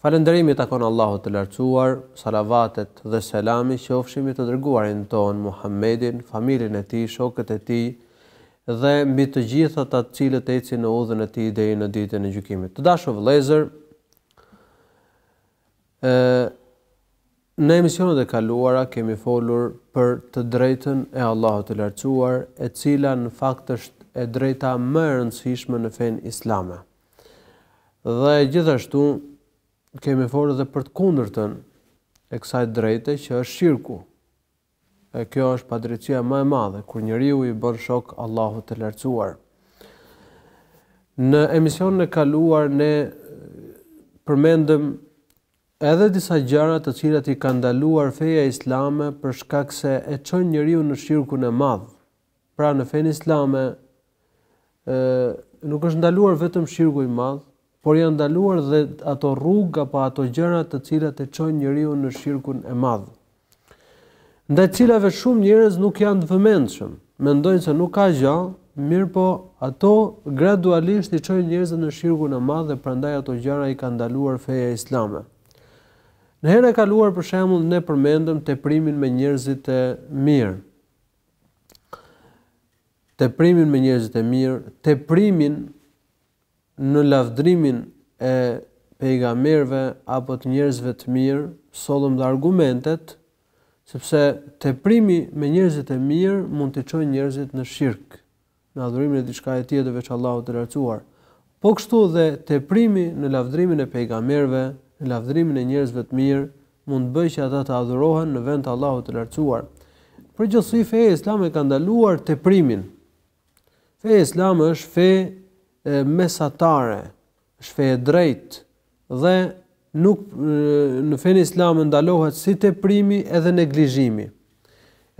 Falënderimi i takon Allahut të Lartësuar, salavatet dhe selami qofshin mbi të dërguarin tonë Muhammedin, familjen e tij, shokët e tij dhe mbi të gjithë ata të cilët ecin në udhën e tij deri në ditën e gjykimit. Të dashur vëllezër, ë në emisionet e kaluara kemi folur për të drejtën e Allahut të Lartësuar, e cila në fakt është e drejta më e rëndësishme në fenë islame. Dhe gjithashtu kemi folur edhe për të kundërtën e kësaj drejte që është shirku. E kjo është padrejtësia më e madhe kur njeriu i bën shok Allahut të lartësuar. Në emisionin e kaluar ne përmendëm edhe disa gjëra të cilat i ka ndaluar feja islame për shkak se e çojnë njeriun në shirkun e madh. Pra në fenë islame ë nuk është ndaluar vetëm shirku i madh, por janë ndaluar dhe ato rrugë apo ato gjëra të cilat e çojnë njeriun në shirkun e madh. Ndaj të cilave shumë njerëz nuk janë të vëmendshëm, mendojnë se nuk ka gjë, mirëpo ato gradualisht i çojnë njerëzit në shirkun e madh dhe prandaj ato gjëra i ka ndaluar feja islame. Në herën e kaluar për shembull ne përmendëm teprimin me njerëzit e mirë. teprimin me njerëzit e mirë, teprimin në lavdrimin e pejgamberëve apo të njerëzve të mirë, sollëm dhe argumentet, sepse teprimi me njerëzit e mirë mund t'i çojë njerëzit në shirk. në adhurimin e diçkaje tjetër veç Allahut të Lartësuar. Po kështu dhe teprimi në lavdrimin e pejgamberëve, në lavdrimin e njerëzve të mirë, mund të bëjë që ata të adhurohen në vend të Allahut të Lartësuar. Në përgjithësi feja islame ka ndaluar teprimin. Feja islame është fe mesatare, Është fe e drejtë dhe nuk në fenë islame ndalohet si teprimi edhe neglizhimi.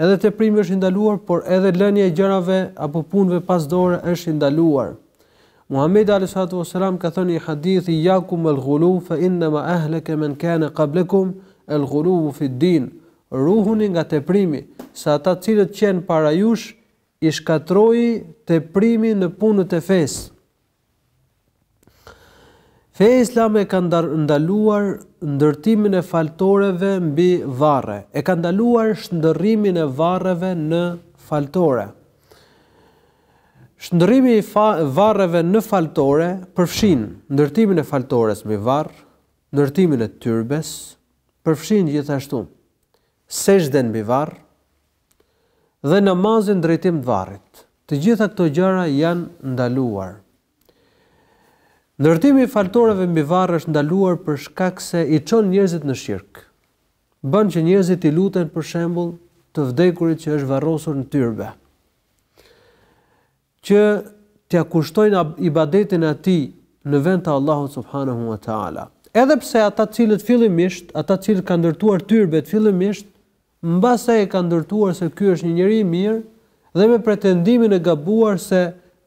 Edhe teprimi është i ndaluar, por edhe lënia e gjërave apo punëve pas dore është e ndaluar. Muhamedi alayhi salatu wasalam ka thënë në një hadith iyakum al-ghulu fa innama ahlaka man kana qablakum al-ghulu fi ad-din. Ruhuni nga teprimi, se ata të cilët qenë para jush i shkatërroi teprimi në punët e fesë. Feja islame e ka ndaluar ndërtimin e faltoreve mbi varre, e ka ndaluar shndërrimin e varreve në faltore. Shndërrimi i varreve në faltore përfshin ndërtimin e faltores mbi varr, ndërtimin e tyrbes, përfshin gjithashtu sexhden mbi varr, dhe namazin drejtim të varrit. Të gjitha këto gjëra janë ndaluar. Ndërtimi i faltoreve mbi varr është ndaluar për shkak se i çon njerëzit në shirk. Bën që njerëzit t'i luten për shembull të vdekurit që është varrosur në tyrbe. që t'ia kushtojnë ibadetin atij në vend të Allahut subhanehu ve teala. Edhe pse ata të cilët fillimisht, ata të cilët kanë ndërtuar tyrbet fillimisht, mbase e kanë ndërtuar se ky është një njeri i mirë dhe me pretendimin e gabuar se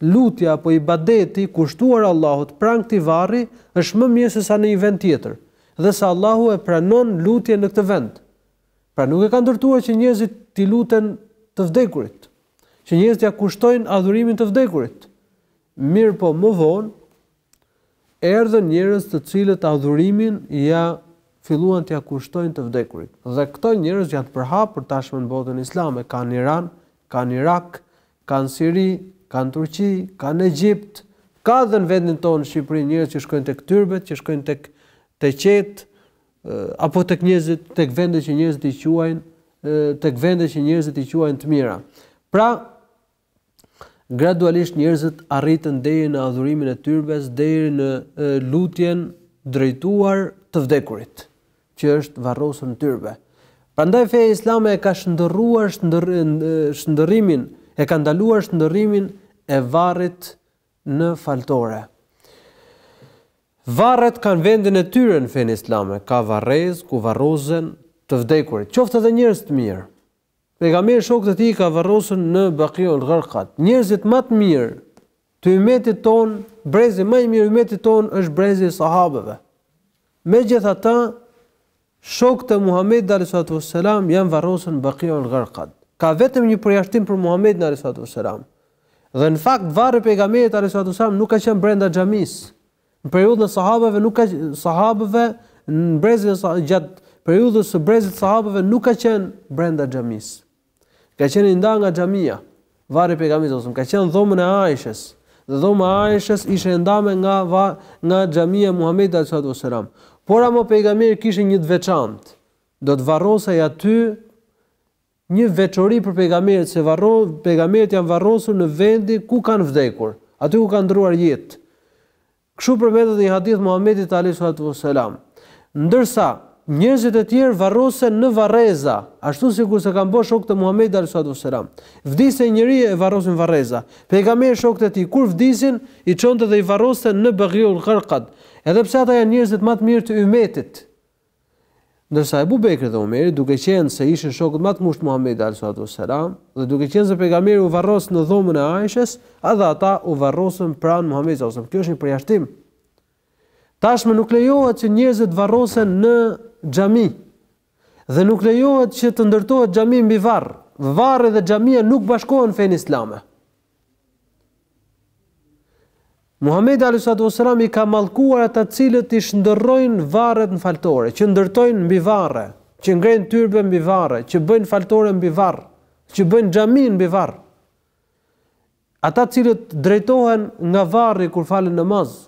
lutja apo ibadeti kushtuar Allahut pranë këtij varri është më mirë se sa në një vend tjetër dhe se Allahu e pranon lutjen në këtë vend. Pra nuk e ka ndërtuar që njerëzit t'i luten të vdekurit, që njerëzit t'ia kushtojnë adhurimin të vdekurit. Mirpo më vonë erdhën njerëz të cilët adhurimin ia filluan t'ia kushtojnë të vdekurit. Dhe këto njerëz janë të përhapur tashmë në botën islame, ka në Iran, ka në Irak, ka në Siri, ka në Turqi, ka në Egjipt, ka dhe në vendin tonë Shqipëri njerëz që shkojnë tek tyrbet, që shkojnë tek teqetë, apo tek njerëzit, tek vendet që njerëzit i quajnë, tek vendet që njerëzit i quajnë të mira. Pra, gradualisht njerëzit arritën deri në adhurimin e tyrbes, deri në lutjen drejtuar të vdekurit, që është varrosur në tyrbe. Prandaj feja islame e ka shndërruar shndërrimin, e ka ndaluar shndërrimin e varrit në faltore. Varret kanë vendin e tyre në fenë islame, ka varrezë ku varrosen të vdekurit, qoftë edhe njerëz të mirë. Pejgamberi shokët e tij i ka varrosur në Baqiul Gharqad. Njerëzit më të mirë të ymetit tonë, brezi më i mirë i ymetit tonë është brezi i sahabëve. Megjithatë, Shokët e Muhamedit alejhi salatu ves selam janë varrosur në Baqi'ul Gharqad. Ka vetëm një përjashtim për Muhamedin alejhi salatu ves selam. Dhe në fakt varri i Pejgamberit alejhi salatu ves selam nuk ka qenë brenda xhamisë. Në periudhën e sahabëve nuk ka sahabëve në brezin e gjatë periudhës së brezit të sahabëve nuk ka qenë brenda xhamisë. Ka qenë i nda nga xhamia, varri i Pejgamberit sallallahu alajhi wasallam, ka qenë dhomën e Aishës, dhe dhoma e Aishës ishte e ndame nga va, nga xhamia e Muhamedit sallallahu alaihi wasallam. Por ama pejgamberi kishte një të veçantë. Do të varrosej aty një veçori për pejgamberët, se varro pejgamberët janë varrosur në vendin ku kanë vdekur, aty ku kanë ndrruar jetë. Kështu përmendet në një hadith Muhamedit alejhi salatu ue selam, Ndërsa njerëzit e tjerë varrosen në varreza, ashtu sikurse kanë bërë shokët e Muhamedit alejhi salatu ue selam. Vdiste një njeri e varrosin varreza. Pejgamberi shokët e tij kur vdisin, i çonte dhe i varroste në Baqiul Gharqad, edhe pse ata janë njerëzit më të mirë të ymetit, Ndërsa Ebu Bekri dhe Omeri, duke qenë se ishin shokët më të ngushtë të Muhamedit alayhi salatu wassalam, dhe duke qenë se pejgamberi u varros në dhomën e Aishës, edhe ata u varrosën pranë Muhamedit sallallahu alaihi wasallam. Kjo është një përjashtim. Tashmë nuk lejohet që njerëzit të varrosen në xhami. Dhe nuk lejohet që të ndërtohet xhami mbi varr. Varri dhe xhamia nuk bashkohen në fenë islame. Muhamedi alayhi salatu wasalam i ka mallkuar ata të cilët i shndërrojnë varret në faltore, që ndërtojnë mbi varre, që ngrenë tyrbe mbi varre, që bëjnë faltore mbi varr, që bëjnë xhami mbi varr. Ata të cilët drejtohen nga varri kur falin namaz,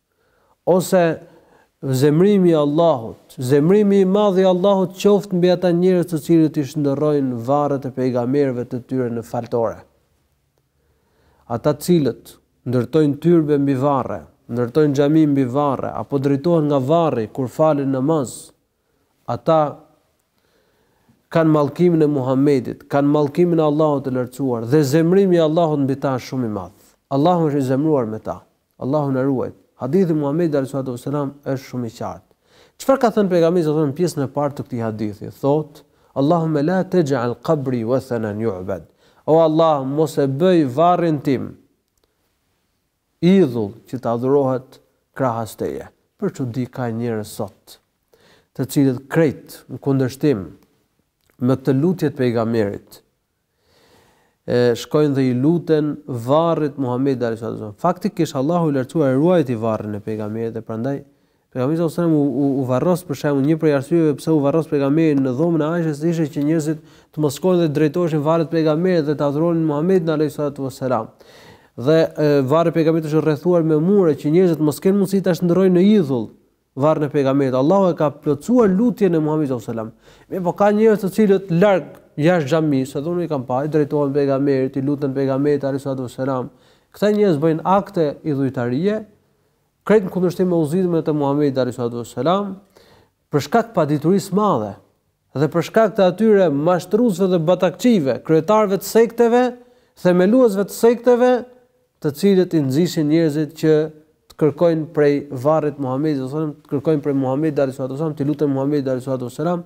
Ose zemrimi i Allahut, zemrimi i madh i Allahut qoftë mbi ata njerëz të cilët i shndërrojnë varret e pejgamberëve të tyre në faltore. Ata të cilët ndërtojnë tyrbe mbi varre, ndërtojnë xhami mbi varre apo drejtohen nga varri kur falin namaz, ata kanë mallkimin e Muhamedit, kanë mallkimin e Allahut të lartësuar dhe zemrimi i Allahut mbi ta është shumë i madh. Allahu është i zemruar me ta. Allahu na ruajt. Hadithi i Muhamedit alejhi salatu ves selam është shumë i qartë. Çfarë ka thënë pejgamberi sa në pjesën e parë të këtij hadithi? Thotë: Allahumma la taj'al qabri wathanan yu'bad. O Allah, mos e bëj varrin tim idhull që të adhurohet krahas teje. Për çudi ka njerëz sot, të cilët krejt në kundërshtim me këtë lutje të pejgamberit e shkojnë dhe i luten varrit Muhamedin alayhis salam. Faktikisht Allahu i lartësuar e ruajti varrin e pejgamberit dhe prandaj pejgamberi sallallahu alajhi wasallam u, u, u varros për shembull një prej arsyeve pse u varros pejgamberi në dhomën e Aishës ishte që njerëzit të mos shkonin dhe t'i drejtoheshin varrit të pejgamberit dhe të adhuronin Muhamedin alayhi salatu wasalam. Dhe varri i pejgamberit është rrethuar me mure që njerëzit mos kenë mundësi ta shndërrojnë në idhull. Varrin e Pejgamberit, Allahu e ka plotësuar lutjen e Muhamedit sallallahu alajhi wasallam. Mirpo ka njerëz të cilët larg jashtë xhamisë, edhe unë i kam pa, i drejtohen pejgamberit, i luten pejgamberit alayhi salatu wasallam. Këta njerëz bëjnë akte idhujtarie, krejt në kundërshtim me udhëzimet e Muhamedit alayhi salatu wasallam, për shkak të paditurisë së madhe. Dhe për shkak të atyre mashtruesve dhe batakçijve, kryetarëve të sekteve, themeluesve të sekteve, të cilët i nxisin njerëzit që të kërkojnë prej varrit të Muhamedit sallallahu alaihi wasallam, të kërkojnë prej Muhamedit alaihi salatu wasallam, t'i luten Muhamedit alaihi salatu wasallam,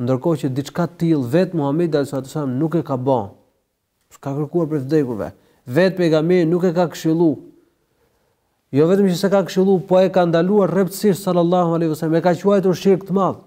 ndërkohë që diçka të tillë vetë Muhamedi alaihi salatu wasallam nuk e ka bë. S'ka kërkuar prej të vdekurve. Vetë pejgamberi nuk e ka këshillu. Jo vetëm që s'e ka këshillu, po e ka ndaluar rreptësisht sallallahu alaihi wasallam, e ka quajtur shirk të madh.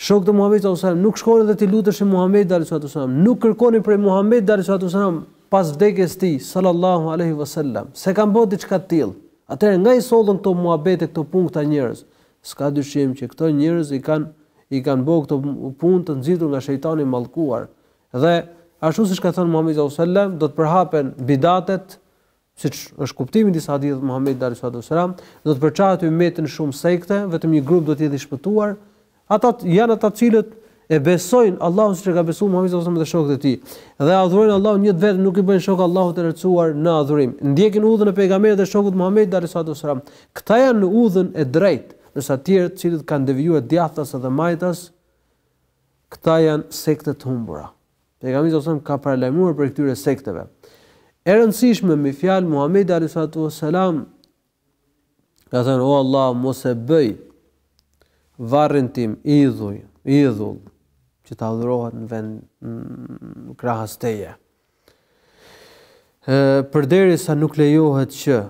Shokët e Muhamedit sallallahu alaihi wasallam nuk shkonin dhe t'i luteshin Muhamedit alaihi wasallam, nuk kërkonin prej Muhamedit alaihi wasallam pas vdekjes së tij sallallahu alaihi wasallam, s'e kanë bërë diçka të tillë. Atëherë nga i sollën këto muhabete, këto punë këta njerëz? S'ka dyshim që këto njerëz i kanë i kanë bërë këto punë të nxitur nga shejtani i mallkuar. Dhe, ashtu siç ka thënë Muhamedi sallallahu alaihi wasallam, do të përhapen bidatet, siç është kuptimi i disa haditheve të Muhamedit sallallahu alaihi wasallam, do të përçahet ummeti në shumë sekte, vetëm një grup do të jetë i shpëtuar. Ata janë ata të cilët e besojnë Allahun siç e ka besuar Muhamedi sallallahu alaihi wasallam dhe shokët e tij. Dhe e adhurojnë Allahun një të vetëm, nuk i bëjnë shok Allahut të lartësuar në adhurim. Ndjekin udhën e pejgamberit dhe shokëve të Muhamedit sallallahu alaihi wasallam. Këta janë në udhën e drejtë, ndërsa të tjerët, të cilët kanë devijuar djathtas dhe majtas, Këta janë sekte të humbura. Pejgamberi sallallahu alajhi wasallam ka paralajmëruar prej këtyre sekteve. E rëndësishme një fjalë Muhamedi alayhi salatu wasalam ka thënë o Allah mos e bëj varrin tim idhuj, idhull që të adhurohet në vend në krahas teje. Ë përderisa nuk lejohet që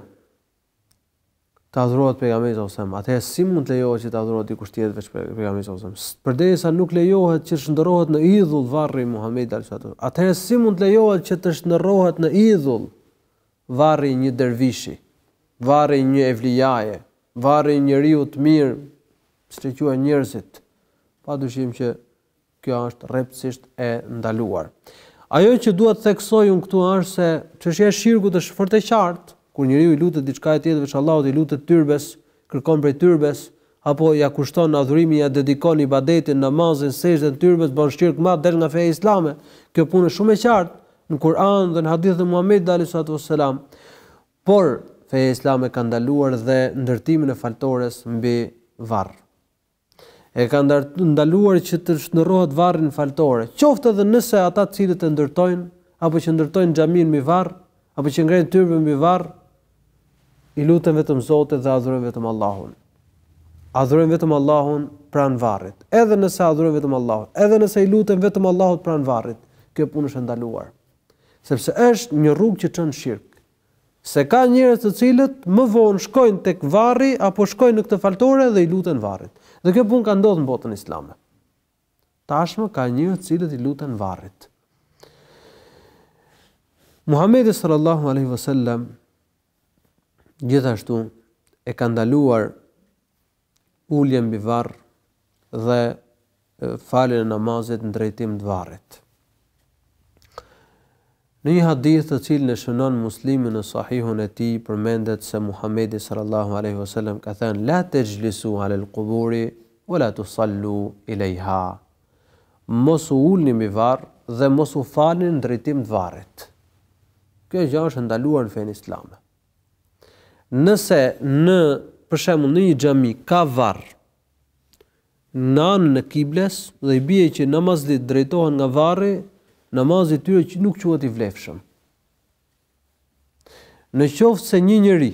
të adhurohet pejgamberi sallallahu alajhi wasallam, atëherë si mund të lejohet që të adhurohet dikush tjetër veç pejgamberit sallallahu alajhi wasallam? Përderisa nuk lejohet që të shndërrohet në idhull varri i Muhamedit sallallahu alajhi wasallam, atëherë si mund të lejohet që të shndërrohet në idhull varri i një dervishi, varri i një evlijaje, varri i një njeriu të mirë, siç e quajnë njerëzit? Pa dyshim që Kjo është rreptësisht e ndaluar. Ajo që dua të theksoj unë këtu është se çështja e shirkut është fort e qartë, kur njeriu i lutet diçkaje tjetër veç Allahut, i lutet tyrbes, kërkon prej tyrbes, apo ia kushton adhurimin, ia dedikon ibadetin, namazin, sexhden tyrbes, bën shirk të madh, del nga feja islame. Kjo punë është shumë e qartë në Kur'an dhe në hadithet e Muhamedit alaihi salatu wassalam. Por feja islame ka ndaluar dhe ndërtimin e faltores mbi varr. e ka ndaluar që të shndërrohet varri në faltore, qoftë edhe nëse ata të cilët e ndërtojnë apo që ndërtojnë xhaminë mbi varr, apo që ngrenë tyrbin mbi varr, i luten vetëm Zotit dhe adhurojnë vetëm Allahun. Adhurojnë vetëm Allahun pranë varrit. Edhe nëse adhurojnë vetëm Allahun, edhe nëse i luten vetëm Allahut pranë varrit, kjo punë është e ndaluar. Sepse është një rrugë që çon në shirk. Se ka njerëz të cilët më vonë shkojnë tek varri apo shkojnë në këtë faltore dhe i luten varrit. Dhe kjo punë ka ndodhur në botën islame. Tashmë ka njerëz të cilët i luten varrit. Muhamedi sallallahu alaihi wasallam gjithashtu e ka ndaluar Uljen mbi varr dhe faljen e namazit në drejtim të varrit. Në një hadith të cilin e shënon Muslimi në Sahihun e tij përmendet se Muhamedi sallallahu alaihi wasallam ka thënë la tajlisu ala al-quburi wa la tusallu ilayha. Mos u ulni mbi varr dhe mos u falni në drejtim të varrit. Kjo gjë është ndaluar në fenë islame. Nëse në, për shembull, në një xhami ka varr në anën e kibles dhe i bie që namazlitë drejtohen nga varri, namazi i tyre nuk quhet i vlefshëm. Në qoftë se një njeri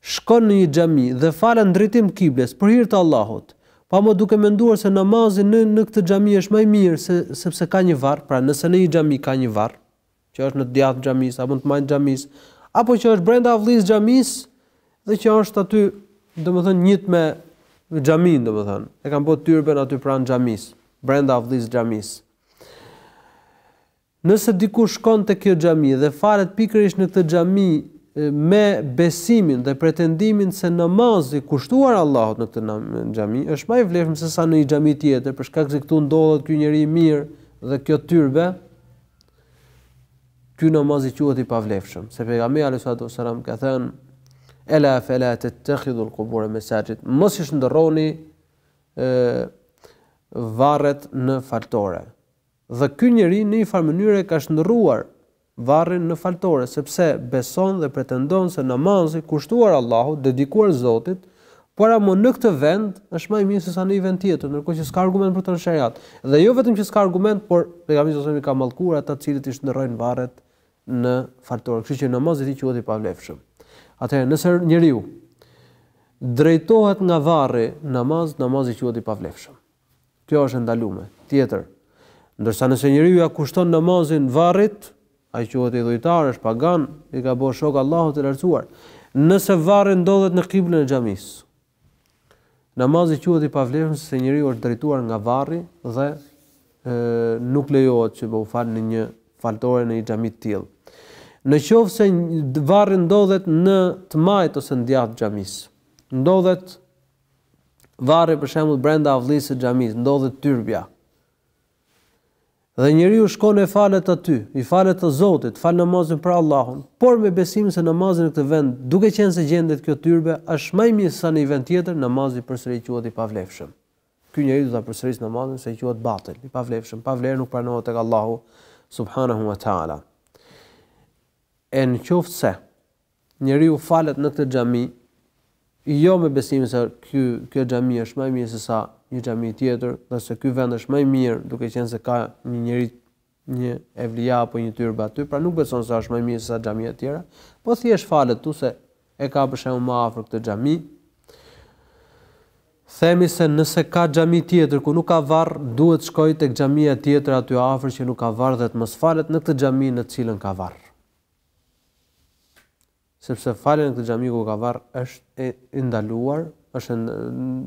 shkon në një xhami dhe falet në drejtim kibles për hir të Allahut, po ama duke menduar se namazi në në këtë xhami është më i mirë se sepse ka një varr, pra nëse në një xhami ka një varr, që është në të djathtë xhamisë apo në të majtë xhamisë, apo që është brenda avllisë xhamisë dhe që është aty, domethënë ngjit me xhamin, domethënë, e kanë bërë tyrben aty pranë xhamisë, brenda avllisë xhamisë. Nëse dikush shkon te kjo xhami dhe falet pikërisht në këtë xhami me besimin dhe pretendimin se namazi kushtuar Allahut në këtë xhami është më i vlefshëm se sa në një xhami tjetër, për shkak se këtu ndodhet ky njeri i mirë dhe kjo tyrbe, Ky namazi quhet i pavlefshëm, se pejgamberi alaihi salatu vesselam ka thënë: "Ela fela tattakhidhu al-qubur masajid", mos i shndërroni varret në faltore. Dhe ky njeri në një farë mënyre ka shndërruar varrin në faltore, sepse beson dhe pretendon se namazi kushtuar Allahut, dedikuar Zotit, Por ama në këtë vend është më i mirë sesa në një vend tjetër, ndërkohë që s'ka argument për këtë në shariat. Dhe jo vetëm që s'ka argument, por pejgamberi sallallahu alajhi wasallam i ka mallkuar ata të cilët i shndërrojnë varret në faltore. Kështu që namazi i tij quhet i pavlefshëm. Atëherë, nëse njeriu drejtohet nga varri në namaz, namazi quhet i pavlefshëm. Kjo është e ndalume. Tjetër, ndërsa nëse njeriu ja kushton namazin varrit, ai quhet idhujtar, është pagan, i ka bërë shok Allahut të lartësuar. Nëse varri ndodhet në kiblën e xhamisë, namazi quhet i pavlefshëm se njeriu është drejtuar nga varri dhe e, nuk lejohet me u fal në një faltore në një xhami të tillë. Në qoftë se varri ndodhet në të majtë ose në të djathtë xhamisë, ndodhet varri për shembull brenda avllisë së xhamisë ndodhet tyrbja dhe njeriu shkon e falet aty i falet Zotit fal namazin për Allahun por me besim se namazi në këtë vend duke qenë se gjendet kjo tyrbe është më i mirë sa në një vend tjetër namazi përsëri quhet i pavlefshëm ky njeri do ta përsërisë namazin se quhet batil i pavlefshëm pa vlerë nuk pranohet tek Allahu subhanahu wa taala e në qoftë se Njeriu falet në këtë xhami, jo me besimin se ky, kjo xhami është më e mirë se sa një xhami tjetër, dhe se ky vend është më i mirë, duke qenë se ka një njeri, një evlija apo një tyrbë aty, pra nuk beson se është më i mirë se sa xhamitë e tjera, po thjesht falet këtu se e ka për shembull më afër këtë xhami, themi se nëse ka xhami tjetër ku nuk ka varr, duhet të shkojë tek xhamia tjetër aty afër që nuk ka varr dhe të mos falet në këtë xhami në të cilën ka varr. sepse falja në këtë xhami ku ka varr është e ndaluar, të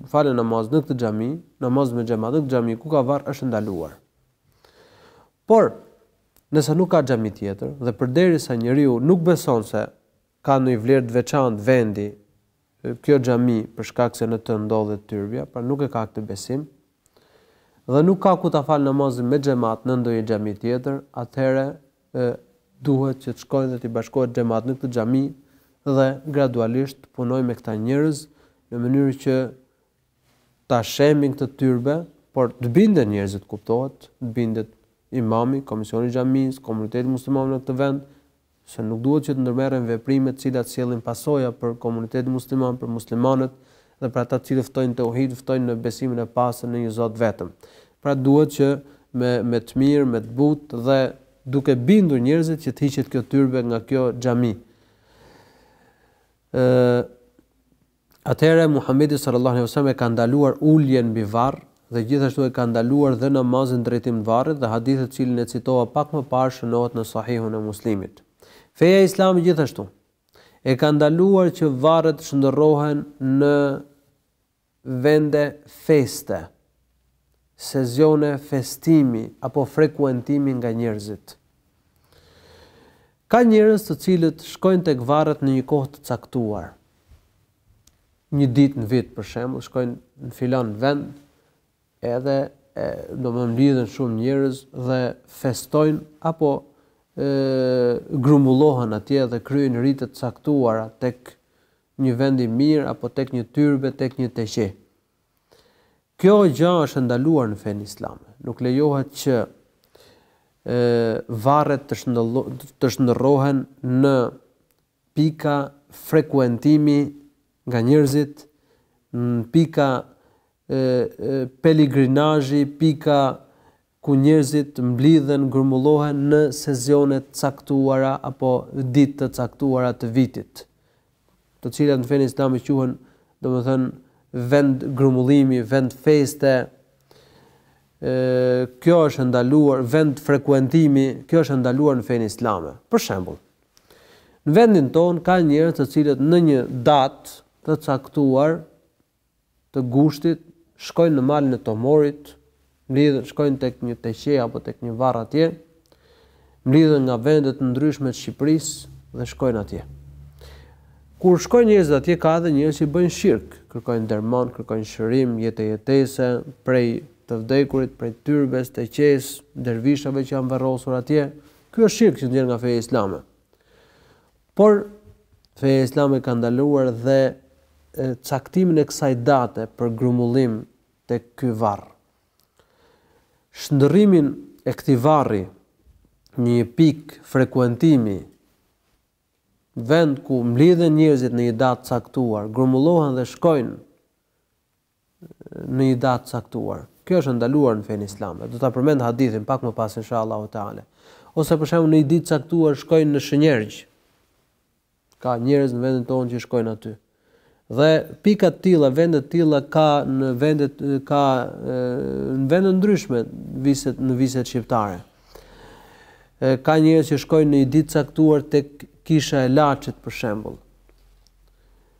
falësh namaz në këtë xhami, namaz me xhemat në këtë xhami ku ka varr është e ndaluar. Por nëse nuk ka xhami tjetër dhe përderisa njeriu nuk beson se ka ndonjë vlerë të veçantë vendi Kjo xhami për shkak se në të ndodhet tyrbja, pra nuk e ka këtë besim, dhe nuk ka ku ta falë namazin me xhemat në ndonjë xhami tjetër, atëherë duhet që të shkojë dhe t'i bashkohet xhematit në këtë xhami dhe gradualisht të punojë me këta njerëz në mënyrë që ta shembin këtë tyrbe, por të binden njerëzit kuptohet, të bindet imami, komisioni i xhamisë, komuniteti musliman në këtë vend, se nuk duhet që të ndërmerren veprime të cilat sjellin pasoja për komunitetin musliman, për muslimanët dhe për ata të cilët ftojnë teuhid, ftojnë në besimin e pastër në një Zot vetëm. Pra duhet që me me të mirë, me të butë dhe duke bindur njerëzit që të hiqet kjo tyrbe nga kjo xhami. Ë Atëherë Muhamedi sallallahu alejhi ve sellem e ka ndaluar uljen mbi varr dhe gjithashtu e ka ndaluar dhe namazin drejtim të varrit dhe hadithin të cilin e citova pak më parë shënohet në Sahihun e Muslimit. Feja islame gjithashtu e ka ndaluar që varret të shndërrohen në vende feste. sezone festimi apo frekuentimi nga njerëzit. Ka njerëz të cilët shkojnë tek varret në një kohë të caktuar. Një ditë në vit për shembull shkojnë në filan vend edhe e domethënë mblidhen shumë njerëz dhe festojnë apo e grumbullohen atje dhe kryejnë rite të caktuara tek një vend i mirë apo tek një tyrbe tek një teqe. Kjo gjë është e ndaluar në fenë islame. Nuk lejohet që varret të shndërrohen në pika frekuentimi nga njerëzit, në pika peligrinazhi, pika ku njerëzit mblidhen grumbullohen në sezone të caktuara apo ditë të caktuara të vitit të cilat në fenë islame quhen domethënë vend grumbullimi vend feste kjo është e ndaluar vend frekuentimi kjo është e ndaluar në fenë islame për shembull në vendin tonë ka njerëz të cilët në një datë të caktuar të gushtit, shkojnë në malin e Tomorit, mblidhen, shkojnë tek një teqe apo tek një varr atje, mblidhen nga vende të ndryshme të Shqipërisë dhe shkojnë atje. Kur shkojnë njerëzit atje ka edhe njerëz që bëjnë shirk, kërkojnë derman, kërkojnë shërim, e tjerë e tjerë, se, prej të vdekurit, prej tyrbes, teqes, dervishave që janë varrosur atje. Ky është shirk që nxjerr nga feja islame. Por, feja islame ka ndaluar dhe caktimin e kësaj date për grumbullim tek ky varr. Shndërrimin e këtij varri në një pikë frekuentimi, vend ku mblidhen njerëzit në një datë të caktuar, grumbullohen dhe shkojnë në një datë të caktuar. Kjo është e ndaluar në fenë islame. Do ta përmend hadithin pak më pas insha Allahu teala. Ose për shembull në një ditë të caktuar shkojnë në Shënjergj. Ka njerëz në vendin tonë që shkojnë aty. Dhe pika të tilla, vende të tilla ka në vende ka në vende të ndryshme viset në viset shqiptare. Ka njerëz që shkojnë në një ditë të caktuar tek kisha e Laçit për shembull.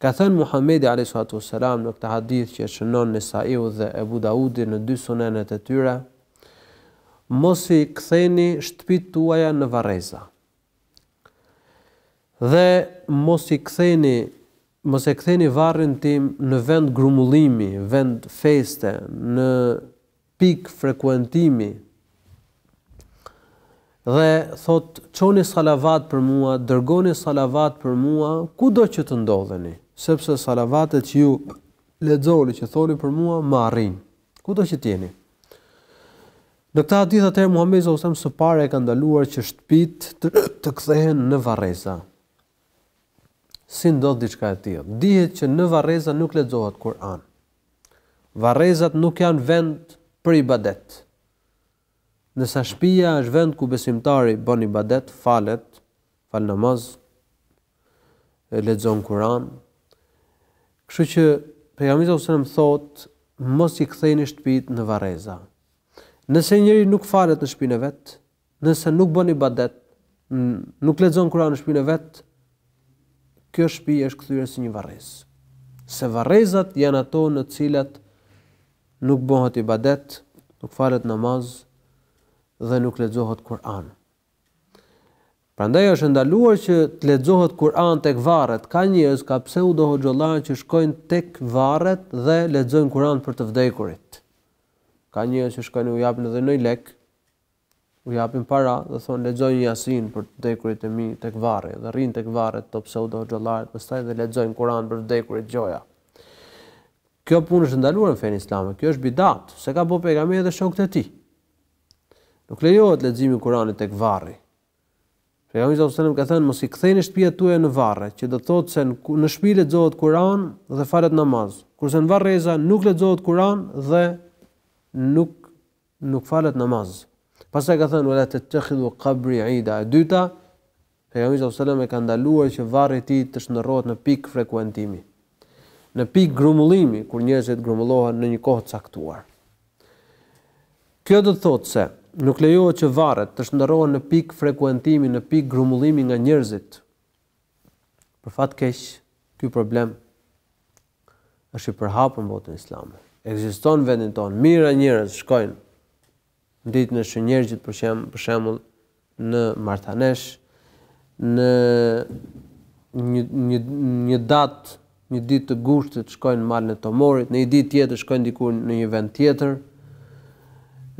Ka thënë Muhamedi alejhi salatu ves selam në këtë hadith që e shënon Nesaiu dhe Ebu Daudi në dy Sunenet e tyre, Mos i ktheni shtëpitë tuaja në varreza. Dhe mos i ktheni mos e ktheni varrin tim në vend grumullimi, vend feste, në pikë frekuentimi dhe thotë çoni salavat për mua dërgoni salavat për mua kudo që të ndodheni sepse salavatet që ju lexoni që thoni për mua më arrijnë kudo që të jeni Në këtë hadith atëherë Muhamedi sallallahu alajhi wasallam së pari e ka ndaluar që shtëpitë të, të kthehen në varreza. Si ndodh diçka e tillë? Dihet që në varreza nuk lexohet Kur'an. Varrezat nuk janë vend për ibadet. Ndërsa shpija është vend ku besimtari bën ibadet, falet, fal namaz, lexon Kur'an. Kështu që pejgamberi sallallahu alajhi wasallam thotë, mos i ktheni shtëpitë në varreza. Nëse njeriu nuk falet në shtëpinë e vet, Nëse nuk bën ibadet, nuk lexon Kur'anin në shtëpinë e vet, kjo shtëpi është kthyer si një varrezë. Se varrezat janë ato në të cilat nuk bëhet ibadet, nuk falet namaz dhe nuk lexohet Kur'an. Prandaj është ndaluar që të lexohet Kur'an tek varret. Ka njerëz ka pseudohoxhallarë që shkojnë tek varret dhe lexojnë Kur'an për të vdekurit. Ka njerëz që shkojnë u japin edhe një lek U japin para dhe thonë lexo një Jasin për të vdekurit e mi tek varri dhe rrinë tek varret këto pseudo hoxhallarët pastaj dhe lexojnë Kuran për të vdekurit gjoja. Kjo punë është e ndaluar në fenë islame, kjo është bidat, s'e ka bo pejgamberi dhe shokët e tij. Nuk lejohet leximi i Kuranit tek varri. Pejgamberi sallallahu alajhi wasallam ka thënë mos i ktheni shtëpiat tuaja në varre, që do të thotë se në shtëpi lexohet Kur'an dhe falet namaz, kurse në varreza nuk lexohet Kur'an dhe nuk nuk falet namaz. Pastaj ka thënë wala tattakhidhu qabri ida. E dyta, pejgamberi sallallahu alajhi wasallam e ka ndaluar që varri i tij të shndërrohet në pikë frekuentimi, në pikë grumullimi, ku njerëzit grumullohen në një kohë të caktuar. Kjo do të thotë se nuk lejohet që varret të shndërrohen në pikë frekuentimi, në pikë grumullimi nga njerëzit. Për fat keq, ky problem Është i përhapur në botën islame. Ekziston në vendin tonë. Mijëra njerëz shkojnë në ditën e Shën Gjergjit për shemb, për shembull në Martanesh në një një një datë, një ditë të gushtit shkojnë në malin e Tomorit, në një ditë tjetër shkojnë diku në një vend tjetër,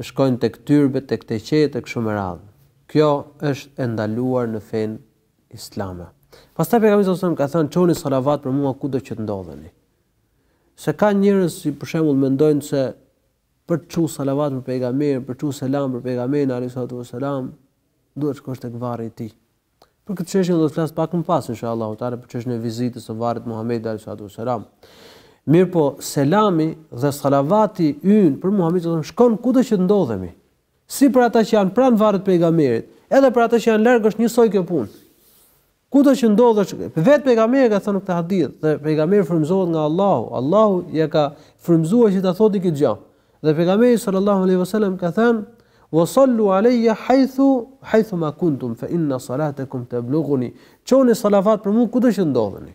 shkojnë tek tyrbet, tek teqetë e kështu me radhë. Kjo është e ndaluar në fenë islame. Pastaj pejgamberi sallallahu alajhi wasallam ka thënë çoni salavat për mua kudo që të ndodheni. Se ka njerëz që për shembull mendojnë se për të çu salavat për pejgamberin, për të çu selam për pejgamberin alayhi salatu wasalam, duhet të shkosh tek varri i tij. Për këtë çështje do të flas pak më pas inshallah taala për çështjen e vizitës së varrit të Muhamedit alayhi salatu wasalam. Mirpo selami dhe salavati ynë për Muhamedin shkon kudo që të ndodhemi. Si për ata që janë pranë varrit të pejgamberit, edhe për ata që janë larg është njësoj kjo punë. Kudo që ndodhesh, vetë pejgamberi ka thënë këtë hadith, dhe pejgamberi frymëzohet nga Allahu, Allahu ia ka frymëzuar që ta thotë këtë gjë. Dhe pejgamberi sallallahu alaihi wasallam ka thënë: "Wa sallu alayya haythu haythu ma kuntum fa inna salatakum tablughuni." Çoni salavat për mua kudo që ndodheni.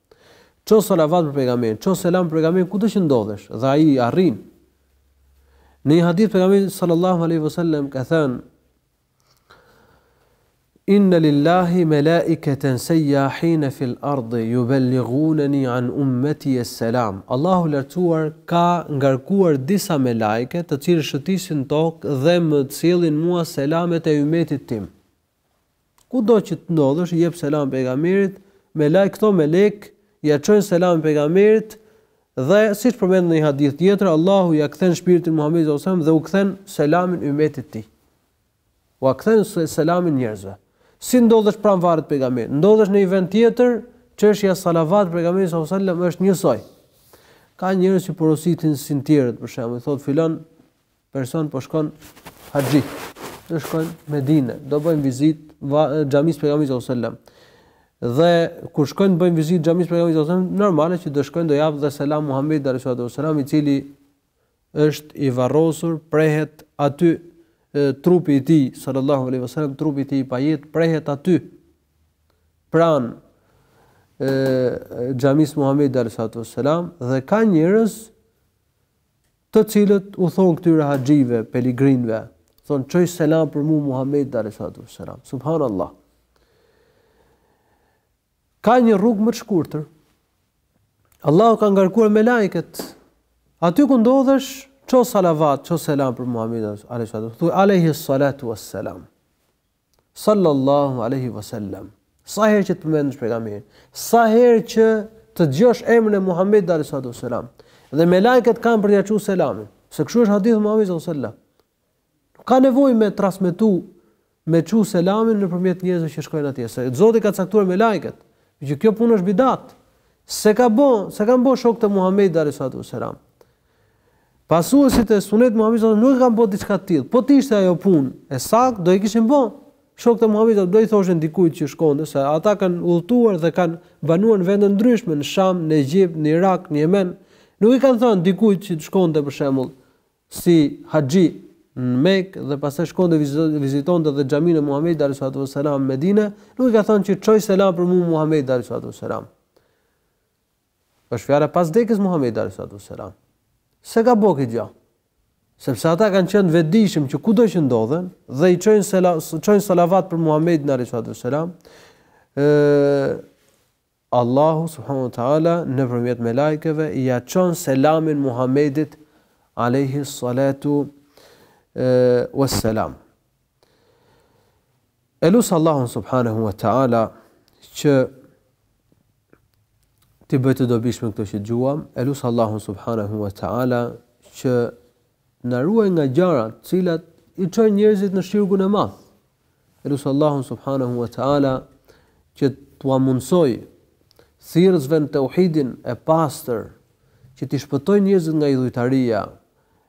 Ço salavat për pejgamberin, ço selam për pejgamberin kudo që ndodhesh dhe ai arrin. Në një hadith pejgamberi sallallahu alaihi wasallam ka thënë: Inna lillahi malaikatan sayyahin fil ard yuballighunani an ummati as-salam. Allahu i lartësuar ka ngarkuar disa melaike të cilët shëtisin në tokë dhe më sjellin mua selamet e ymetit tim. Kudo që të ndodhësh i jep selam pejgamberit, melaik këto melek ja çojnë selamin pejgamberit dhe siç përmend në një hadith tjetër, Allahu ja kthen shpirtin Muhamedit sallallahu alajhi wasallam dhe u kthen selamin ymmetit të tij. Ua kthen selamin njerëzve. Si ndodhësh pranë varrit të pejgamberit? Ndodhësh në një vend tjetër, çështja e salavatit pejgamberit sallallahu alajhi wasallam është njësoj. Ka njerëz që porosisin të tjerët, për shembull, thotë filan person po shkon haxhi, do shkojnë në Medinë, do bëjnë vizitë xhamisë së Pejgamberit sallallahu alajhi wasallam. Dhe kur shkojnë bëjnë vizitë xhamisë së Pejgamberit sallallahu alajhi wasallam, normale që do shkojnë do japin dhe selam Muhamedit sallallahu alajhi wasallam, i cili është i varrosur, prehet aty e, trupi i tij sallallahu alajhi wasallam, trupi i tij pa jetë prehet aty. Pranë xhamisë Muhamedit sallallahu alajhi wasallam dhe ka njerëz Të cilët u thonë këtyre haxhijve, peligrinëve, thonë çoj selam për mua Muhamedit alejhi salatu ves selam. Subhanallahu. Ka një rrugë më të shkurtër. Allahu ka ngarkuar melaiket. Aty ku ndodhesh, ço salavat, ço selam për Muhamedin alejhi salatu ves selam. Sallallahu alaihi wasallam. Sa herë që të përmendësh pejgamberin, sa herë që të dëgjosh emrin e Muhamedit alaihi salatu wasalam, dhe melaiket kanë për t'ia çuar selamin, se kështu është hadith Muhamedi sallallahu alaihi wasallam. Nuk ka nevojë me transmetu me çu selamin nëpërmjet njerëzve që shkojnë atje. Se Zoti ka caktuar melaiket, që kjo punë është bidat. S'e ka bën, s'e kanë bën shokët e Muhamedit alaihi salatu wasalam. Pasuesit e Sunetit të Muhamedit sallallahu alaihi wasallam nuk e kanë bërë diçka të tillë. Po të ishte ajo punë e saktë, do e kishin bërë. Shokët e Muhamedit do i thoshin dikujt që shkonte se ata kanë udhëtuar dhe kanë banuar në vende të ndryshme, në Sham, në Egjipt, në Irak, në Jemen. Nuk i kanë thënë dikujt që shkonte për shembull si haxhi në Mekë dhe pastaj shkonte vizitonte dhe xhaminë e Muhamedit sallallahu alaihi wasallam në Medinë, nuk i ka thënë që çoj selam për mua Muhamedit sallallahu alaihi wasallam. Është fjala pas vdekjes së Muhamedit alaihi salatu wassalam. S'e ka bo këtë gjë. Sepse ata kanë qenë të vetëdijshëm që kudo që ndodhen dhe i çojnë sela, çojnë salavat për Muhamedin alaihi salatu wassalam. ë Allahu subhanahu wa taala nëpërmjet melaikeve ja çon selamin Muhamedit alaihi salatu wassalam. E lus Allahun subhanehu wa ta'ala që t'i bëjë të dobishme këto që dëgjuam, e lus Allahun subhanehu wa ta'ala që na ruajë nga gjëra të cilat i çojnë njerëzit në shirkun e madh. E lus Allahun subhanehu wa ta'ala që t'ua mundësojë thirrësve në teuhidin e pastër që t'i shpëtojnë njerëzit nga idhujtaria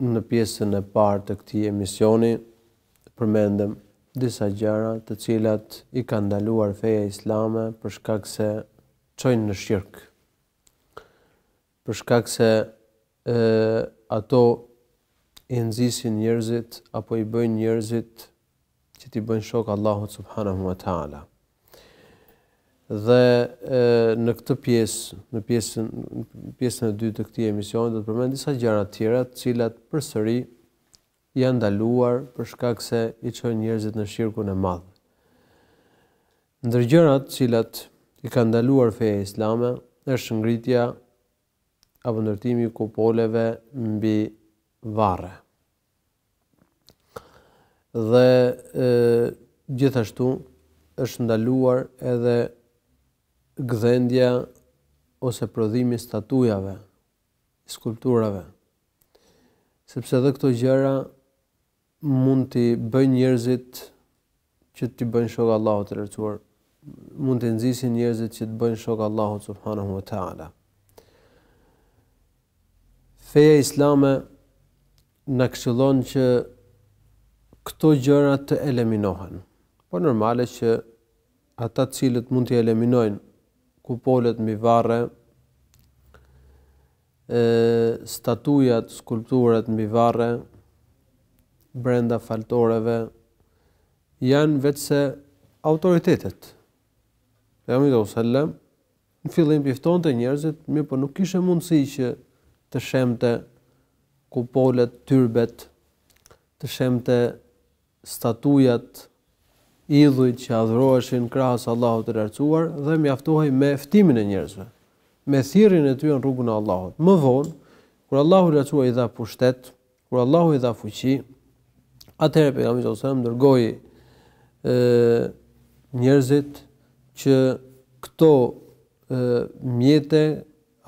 Në pjesën e parë të këtij emisioni përmendëm disa gjëra të cilat i ka ndaluar feja islame për shkak se çojnë në shirk. Për shkak se ato i nxisin njerëzit apo i bëjnë njerëzit që t'i bëjnë shok Allahut subhanahu wa taala. Dhe e, në këtë pjesë, në pjesën në pjesën e dytë të këtij emisioni do të përmend disa gjëra të tjera, të cilat përsëri janë ndaluar për shkak se i çojnë njerëzit në shirkun e madh. Ndër gjërat të cilat i ka ndaluar feja islame është ngritja apo ndërtimi i kupoleve mbi varre. Dhe gjithashtu është ndaluar edhe gdhendja ose prodhimi i statujave, i skulpturave. Sepse edhe këto gjëra mund t'i bëjnë njerëzit që t'i bëjnë shok Allahut të lartësuar mund t'i nxisin njerëzit që t'i bëjnë shok Allahut subhanahu wa taala feja islame na këshillon që këto gjëra të eliminohen. Po normale që ata të cilët mund t'i eliminojnë kupolet mbi varre E, statujat, skulpturat mbi varre, brenda faltoreve, janë veçse autoritetet. Pejgamberi sallallahu alajhi wasallam në fillim i ftonte njerëzit, mirëpo nuk kishte mundësi që të shembte kupolet, tyrbet, të shembte statujat, idhujt që adhuroheshin krahas Allahut të Lartësuar dhe mjaftohej me ftimin e njerëzve, me thirrjen e tyre në rrugën e Allahut. Më vonë, kur Allahu i Lartësuar i dha pushtet, kur Allahu i dha fuqi, atëherë pejgamberi sallallahu alajhi wasallam dërgoi ë njerëzit që këto mjete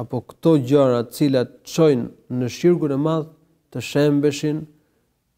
apo këto gjëra të cilat çojnë në shirkun e madh të shembeshin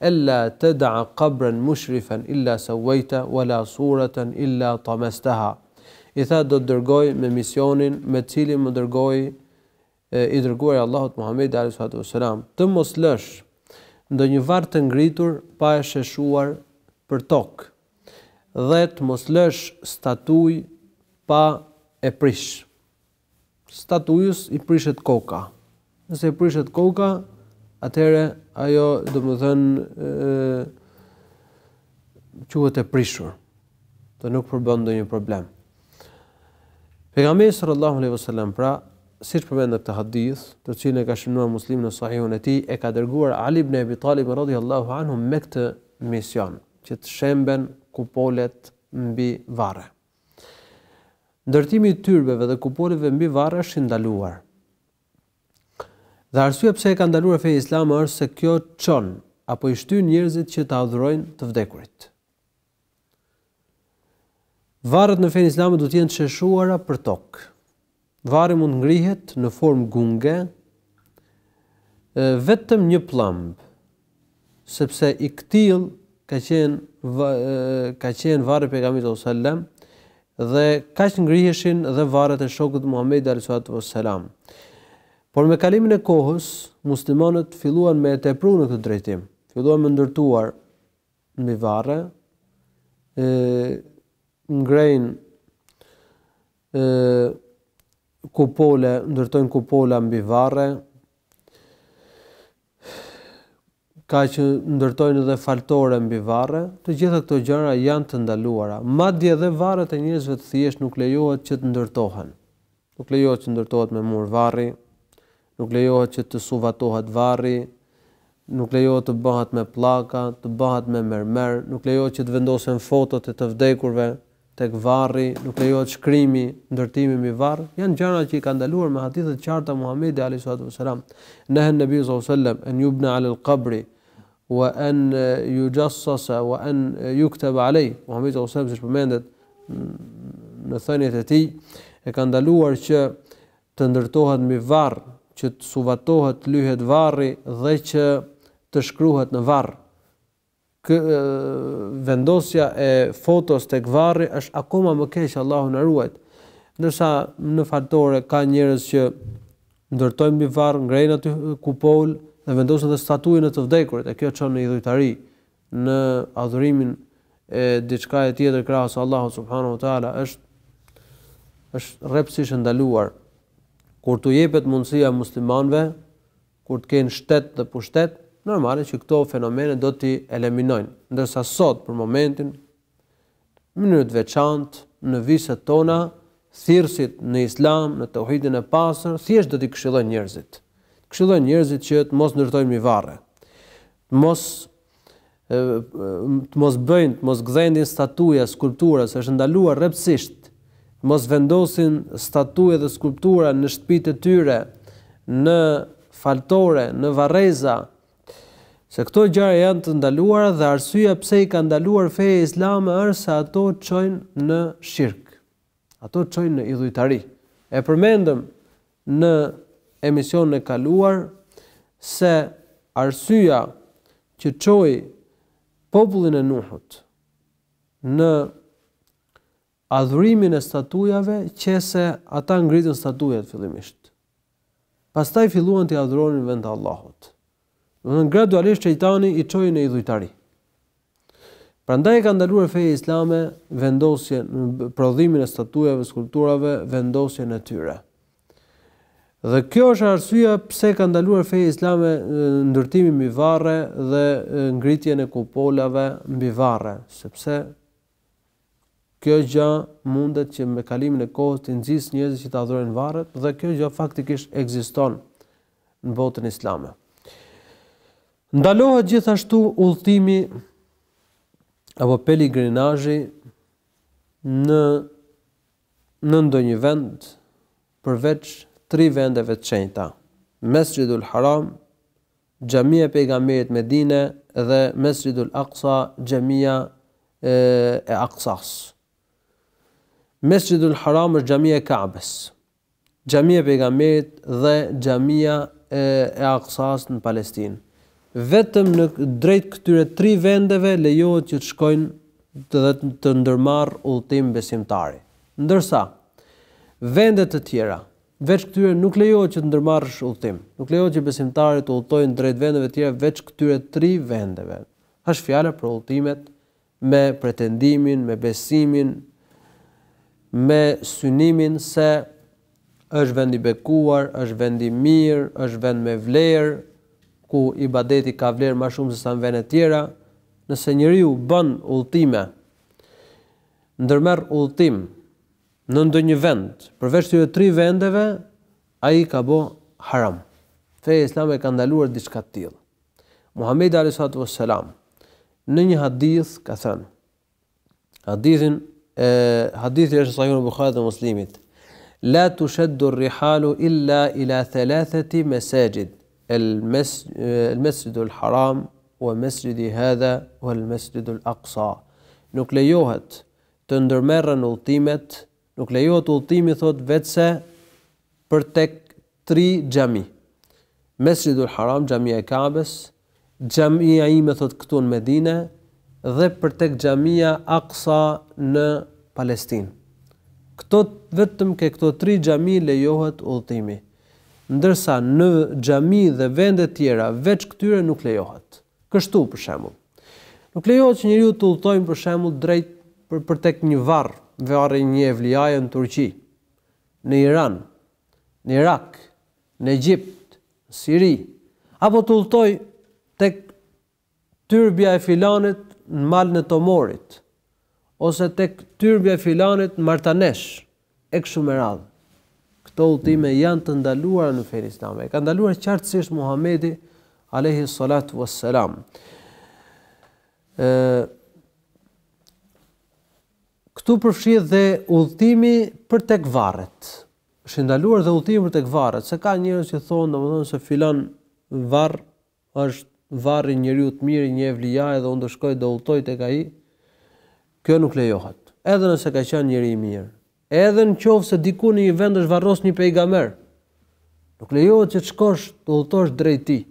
Ella tada'a qabran mushrifan illa sawaytahu wala suratan illa tamastaha i tha do të dërgoj me misionin me të cilin më dërgoi i dërguari i Allahut Muhamedi alaihi salatu wassalam të mos lësh ndonjë varr të ngritur pa e sheshuar për tokë dhe të mos lësh statujë pa e prishë Statujës i prishet koka. Nëse i prishet koka, atëherë ajo, domethënë, quhet e prishur. Dhe nuk përbën ndonjë problem. Pejgamberi sallallahu alejhi wasallam pra, siç përmendet në këtë hadith, të cilin e ka shënuar Muslimi në Sahihun e tij, e ka dërguar Ali ibn Abi Talib radhiyallahu anhu me këtë mision, që të shemben kupolet mbi varre. Ndërtimi i tyrbeve dhe kupoleve mbi varre është i ndaluar. Dhe arsyeja pse e ka ndaluar feja islame është se kjo çon apo i shtyn njerëzit që të adhurojnë të vdekurit. Varret në fenë islame duhet të jenë të sheshuara për tokë. Varri mund të ngrihet në formë gunge vetëm një pllamb, sepse i këtillë ka qenë ka qenë varri i pejgamberit sallallahu alajhi wasallam dhe kaq ngriheshin dhe varret e shokëve të Muhamedit alajhi wasallam. Por me kalimin e kohës, muslimanët filluan me e tepru në këtë drejtim. Filluan me ndërtuar mbi varre, ë ngrejnë e, kupole, ndërtojnë kupola mbi varre, ka që ndërtojnë edhe faltore mbi varre, të gjitha këto gjëra janë të ndaluara. Madje edhe varret e njerëzve të thjesht nuk lejohet që të ndërtohen. Nuk lejohet që ndërtohet me mur varri, Nuk lejohet që të suvatohet varri, nuk lejohet të bëhet me pllaka, të bëhet me mermer, nuk lejohet që të vendosen fotot e të vdekurve tek varri, nuk lejohet shkrimi, ndërtimi mbi varr, janë gjëra që i ka ndaluar me hadithe të qarta Muhamedi alejhi salatu ue selam, Neha an-Nabiu sallallahu alejhi ue sellem en yubna ala al-qabri wa an yujassasa wa an yuktaba alej, Muhamedi sallallahu alejhi ue sellem siç përmendet në thëniet e tij, e ka ndaluar që të ndërtohet mbi varr, që të suvatohet, të lyhet varri dhe që të shkruhet në varr. Ky vendosja e fotos tek varri është akoma më keq, Allahu na ruajt. Ndërsa në faltore ka njerëz që ndërtojnë mbi varr, ngrejnë aty kupolë dhe vendosin dhe statujën e të vdekurit, e kjo çon në idhujtari. në adhurimin e diçkaje tjetër krahas Allahut subhanahu wa taala është është rreptësisht e ndaluar. Kur t'u jepet mundësia muslimanëve, kur të kenë shtet dhe pushtet, normale që këto fenomene do t'i eliminojnë. Ndërsa sot për momentin mënyrë të veçantë në viset tona, thirrësit në Islam, në Tauhidin e pastër, thjesht do t'i këshillojnë njerëzit. Këshillojnë njerëzit që të mos ndërtojnë mi varre, të mos të mos bëjnë, të mos gdhendin statuja, skulptura, se është ndaluar rreptësisht, të mos vendosin statuja dhe skulptura në shtëpitë e tyre, në faltore, në varreza, Se këto gjëra janë të ndaluara dhe arsyeja pse i ka ndaluar feja islame është se ato çojnë në shirk. Ato çojnë në idhujtari. E përmendëm në emisionin e kaluar se arsyeja që çoi popullin e Nuhut në adhurimin e statujave qe se ata ngritën statujat fillimisht. Pastaj filluan t'i adhuronin vend të Allahut. Domethënë gradualisht shejtani i çoi në idhujtari. Prandaj e ka ndaluar feja islame vendosjen, prodhimin e statujave, skulpturave, vendosjen e tyre. Dhe kjo është arsyeja pse e ka ndaluar feja islame ndërtimin mbi varre dhe ngritjen e kupolave mbi varre, sepse Kjo gjë mundet që me kalimin e kohës t'i nxisë njerëzit që të adhurojnë varret dhe kjo gjë faktikisht ekziston në botën islame. Ndalohet gjithashtu udhëtimi apo peligrinazhi në në ndonjë vend përveç tri vendeve të shenjta, Mesxhidul Haram, Xhamia e Pejgamberit Medine dhe Mesxhidul Aksa Xhamia e Aksas. Mesxhidul Haram është xhamia e Kabes. Xhamia e Pejgamberit dhe xhamia e e Aksas në Palestinë. Vetëm në drejt këtyre tri vendeve lejohet që të shkojnë dhe të ndërmarrë udhëtim besimtari. Ndërsa vende të tjera Veç këtyre nuk lejohet që të ndërmarrësh udhëtim. Nuk lejohet që besimtarët të udhëtojnë drejt vendeve të tjera veç këtyre tri vendeve. Është fjala për udhëtimet me pretendimin, me besimin, me synimin se është vend i bekuar, është vend i mirë, është vend me vlerë, ku ibadeti ka vlerë më shumë se sa në vende tjera. Nëse njeriu bën udhëtime, ndërmerr udhëtim në ndonjë vend përveç këtyre tri vendeve ai ka bo haram feja islame ka ndaluar diçka të tillë Muhamedi alayhi salatu wassalam në një hadith ka thënë hadithin hadithi është në sahihun e Buhariut dhe Muslimit la tushaddu ar-rihalu illa ila thalathati masajid al-masjid al-haram wa masjidi hadha wal masjid al-aqsa nuk lejohet të ndërmerren udhëtimet, nuk lejohet udhëtimi thotë veçse për tek tri xhami. Mesjidul Haram, Xhamia e Kabës, Xhamia ime thotë këtu në Medine dhe për tek Xhamia Aqsa në Palestinë. Këto vetëm ke këto tri xhami lejohet udhëtimi. Ndërsa në xhami dhe vende tjera veç këtyre nuk lejohet. Kështu, për shembull, nuk lejohet që njeriu të udhëtojë, për shembull, drejt për për tek një varr, varri i një evlijaje në Turqi, në Iran, në Irak, në Egjipt, në Siri, apo të udhëtojë tek tyrbja e filanit në malin e Tomorit, ose tek tyrbja e filanit në Martanesh e kështu me radhë. Këto udhëtime janë të ndaluara në fenë islame. E ka ndaluar qartësisht Muhamedi alayhi salatu wassalam. Ë Këtu përfshihet dhe udhëtimi për tek varret. Është i ndaluar dhe udhëtimi për tek varret, se ka njerëz që thonë domethënë se filan varr është varri i njeriut të mirë i një evlijaje dhe unë do shkoj do udhëtoj tek ai, kjo nuk lejohet. Edhe nëse ka qenë njeri i mirë. Edhe në qoftë se diku në një vend është varros një pejgamber, nuk lejohet që të shkosh të udhëtosh drejt tij.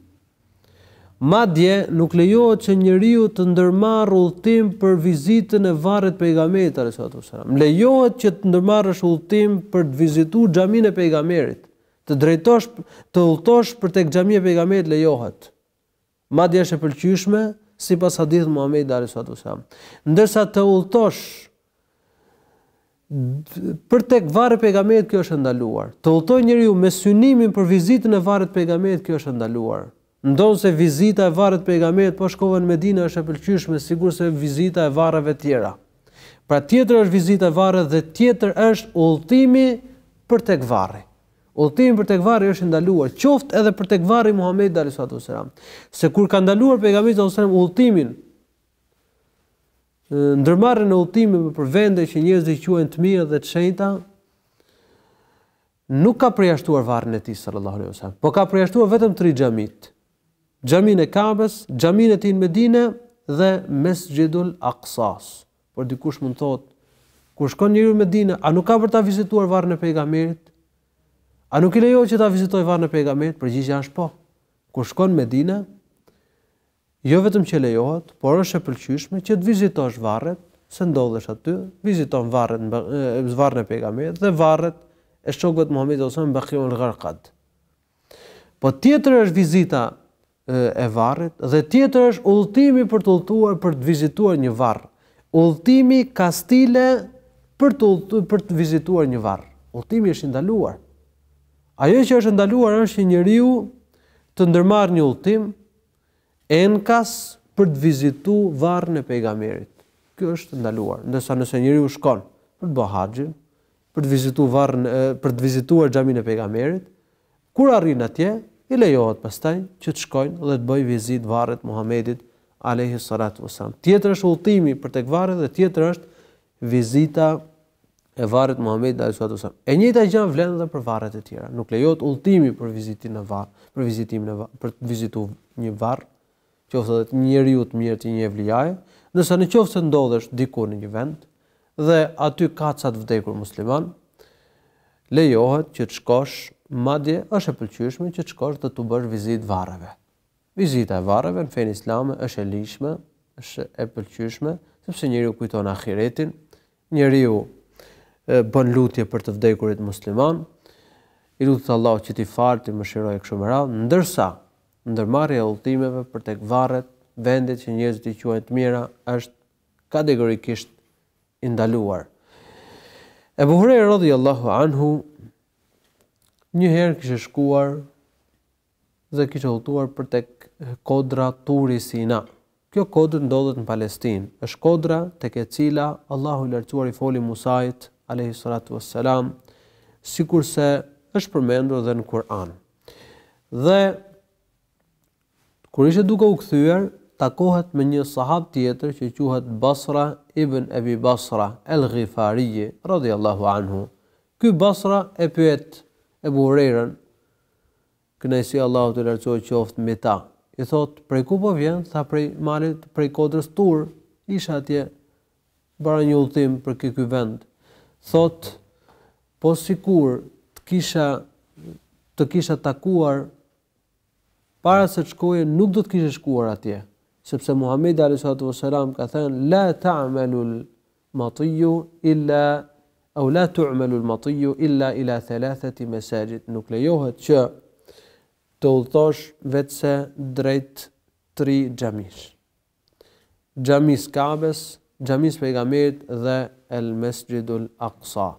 Madje nuk lejohet që njeriu të ndërmarrë udhëtim për vizitën e varrit të pejgamberit alayhis salam. Lejohet që të ndërmarrësh udhëtim për të vizituar xhaminë e pejgamberit, Të drejtosh, të udhëtosh për tek xhamia e pejgamberit lejohet. Madje është e pëlqyeshme sipas hadithit Muhamedit alayhi salatu wasalam. Ndërsa të udhëtosh për tek varri i pejgamberit kjo është e ndaluar. Të udhëtojë njeriu me synimin për vizitën e varrit pejgamberit kjo është e ndaluar. Ndonëse vizita e varrit të Pejgamberit po shkove në Medinë është e pëlqyeshme sikurse vizita e varreve tjera. Pra tjetër është vizita e varrit dhe tjetër është udhëtimi për tek varri. Udhëtimi për tek varri është i ndaluar, qoftë edhe për tek varri i Muhamedit alayhi salatu wasalam. Se kur ka ndaluar pejgamberi sallallahu alajhi wasallam udhëtimin, ndërmarrjen e udhëtimeve për vende që njerëzit i quajnë të mira dhe të shenjta, nuk ka përjashtuar varrin e tij sallallahu alejhi ve sellem, po ka përjashtuar vetëm tri xhamitë, Xhaminë e Qabes, Xhaminë e tij në Medine dhe Mesxhidul Aksas. Por dikush mund të thotë, kur shkon njeriu në Medine, a nuk ka për ta vizituar varrin e pejgamberit? A nuk i lejohet që ta vizitojë varrin e pejgamberit? Përgjigjja është po. Kur shkon në Medine, Jo vetëm që lejohet, por është e pëlqyeshme që të vizitosh varret, se ndodhesh aty, viziton varret, varrin e Pejgamberit dhe varret e shokëve të Muhamedit sallallahu alajhi wasallam Baqiul Gharqad. Po tjetër është vizita e varrit dhe tjetër është udhëtimi për të udhëtuar për të vizituar një varr. Udhëtimi kastile për të për të vizituar një varr. Udhëtimi është i ndaluar. Ajo që është ndaluar është që njeriu të ndërmarrë një udhëtim Enkas për të vizitu varrin e pejgamberit. Kjo është ndaluar. Ndërsa nëse njeriu shkon për të bë haxhin, për të vizitu varrin, për të vizituar xhaminë e pejgamberit, kur arrin atje, i lejohet pastaj që të shkojnë dhe të bëjë vizitë varrit Muhamedit alejhi salatu vesselam. Tjetër është udhëtimi për tek varri dhe tjetër është Vizita e varrit Muhamedit alayhi salatu wasalam. E njëjta gjë vlen edhe për varret e tjera. Nuk lejohet udhëtimi për vizitim një varr, për vizitimin një varr, për të vizituar një varr, qoftë edhe një njeriu të mirë të një evlijaje, ndërsa në qoftë se ndodhesh diku në një vend dhe aty ka ca të vdekur musliman, lejohet që të shkosh, madje është e pëlqyeshme që të shkosh dhe t'u bësh vizitë varreve. Vizita e varreve në fenë islame është e ligjshme, është e pëlqyeshme, sepse njeriu kujton ahiretin, njeriu bën lutje për të vdekurit musliman, i lutet Allahut që t'i falë, t'i mëshirojë kështu me radhë, ndërsa ndërmarrja e udhëtimeve për tek varret, vendet që njerëzit i quajnë të mira, është kategorikisht i ndaluar. Ebu Hurajra radhiyallahu anhu një herë kishte shkuar dhe kishte udhëtuar për tek kodra Turi Sina. Kjo kodër ndodhet në Palestinë. Është kodra tek e cila Allahu i Lartësuar i foli Musait, alejhi salatu ue selam, sikurse është përmendur dhe në Kur'an. Dhe kur ishte duke u kthyer, takohet me një sahab tjetër që quhet Basra ibn Abi Basra el-Ghifari, radhiyallahu anhu. Ky Basra e pyet Ebu Hurejrën, Kënaqësia e Allahut të Lartësuar qoftë mbi ta, i thotë, Prej ku po vjen? Tha, Prej malit, prej kodrës Tur. Isha atje, bëra një udhëtim për te ky vend. Thotë, Po sikur të kisha të kisha takuar para se të shkoje, nuk do të kishe shkuar atje, sepse Muhamedi alayhi salatu vesselam ka thënë la ta'malul matijju illa au la tu'malul matijju illa ila thalathati masajid nuk lejohet që të udhëtosh veçse drejt tri xhamish xhamisë Kabes xhamisë Pejgamberit dhe el mesjidul aksa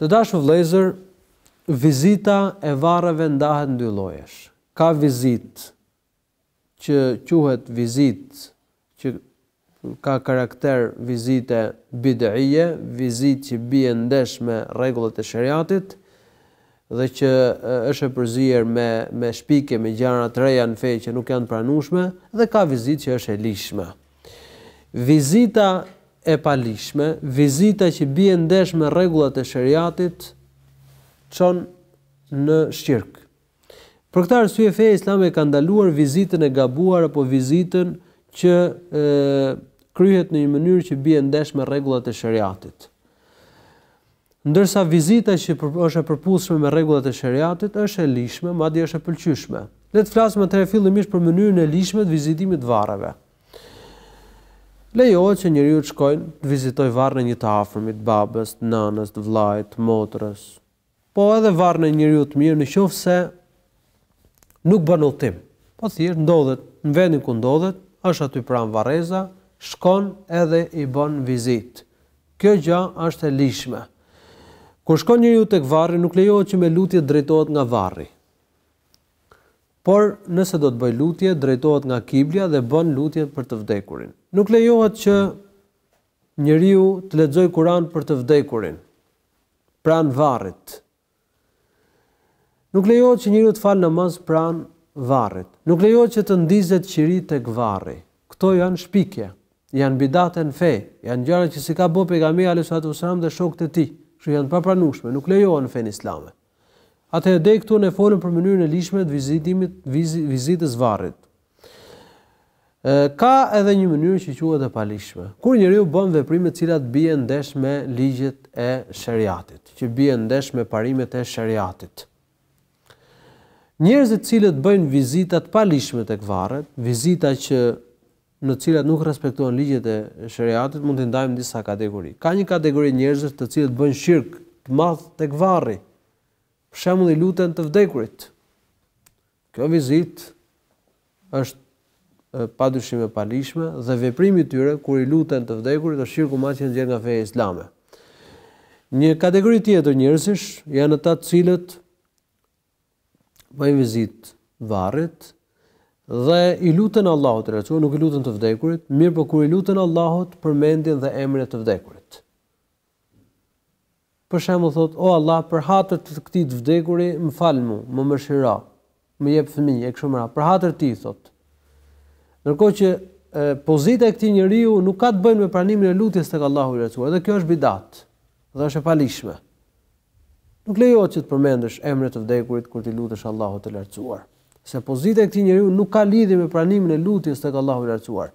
të dashur vëllezër vizita e varreve ndahet në dy llojesh ka vizitë që quhet vizitë që ka karakter vizite bid'ije, vizitë që bie ndesh me rregullat e sheriatit dhe që është e përzier me me shpikje me gjëra të reja në fe që nuk janë të pranueshme dhe ka vizitë që është e ligjshme. Vizita e paligjshme, vizita që bie ndesh me rregullat e sheriatit çon në shirk, Për këtë arsye feja islame ka ndaluar vizitën e gabuar apo vizitën që e, kryhet në një mënyrë që bie ndesh me rregullat e sheriatit. Ndërsa vizita që për, është e përputhshme me rregullat e sheriatit është e ligjshme, madje është e pëlqyeshme. Le të flasim atëherë fillimisht për mënyrën e ligjshme të vizitimit të varreve. Lejohet që njeriu të shkojë të vizitojë varrin e një të afërmit, babës, nënës, vëllait, motrës, Po edhe varrin e një njeriu të mirë në qoftë se nuk bën udhëtim, po thjesht ndodhet në vendin ku ndodhet, është aty pranë varreza, shkon edhe i bën vizitë. Kjo gjë është e ligjshme. Kur shkon njeriu tek varri nuk lejohet që me lutje të drejtohet nga varri. Por nëse do të bëj lutje, drejtohet nga kiblja dhe bën lutjen për të vdekurin. Nuk lejohet që njeriu të lexojë Kur'an për të vdekurin. pranë varrit. Nuk lejohet që njeriu të falë namaz pranë varrit. Nuk lejohet që të ndizet qiri tek varri. Këto janë shpikje, janë bidate në fe, janë gjëra që s'i ka bë pejgamberi alayhi salatu wasallam dhe shokët e tij. Kështu janë të papranueshme, nuk lejohen në fenë islame. Atëherë deri këtu ne folëm për mënyrën e ligjshme të vizitimit, vizitës varrit. Ka edhe një mënyrë që quhet e paligjshme. Kur njeriu bën veprime të cilat bien ndesh me ligjet e Sheriatit, që bien ndesh me parimet e Sheriatit. Njerëzit të cilët bëjnë vizita të paligjshme tek varret, vizita që në të cilat nuk respektohen ligjet e Sheriatit, mund t'i ndajmë në disa kategori. Ka një kategori njerëzish të cilët bëjnë shirk të madh tek varri. Për shembull i luten të vdekurit. Kjo vizitë është padyshim e paligjshme dhe veprimi i tyre kur i luten të vdekurit është shirk i madh që nxjerr nga feja islame. Një kategori tjetër njerëzish janë ata të cilët bëjnë vizitë varrit dhe i luten Allahut të Lartësuar, nuk i luten të vdekurit, mirëpo kur i luten Allahut përmendin dhe emrin e të vdekurit. Për shembull thotë, O Allah, për hatër të këtij të vdekuri, më fal mu, më mëshiro, më jep fëmijë, e kështu me radhë, për hatër të tij, thotë. Ndërkohë që pozita e këtij njeriu nuk ka të bëjë me pranimin e lutjes tek Allahu i Lartësuar, dhe kjo është bidat dhe është e paligjshme. Nuk lejohet që të përmendësh emrin e të vdekurit kur t'i lutesh Allahut të Lartësuar, se pozita e këtij njeriu nuk ka lidhje me pranimin e lutjes tek Allahu i Lartësuar.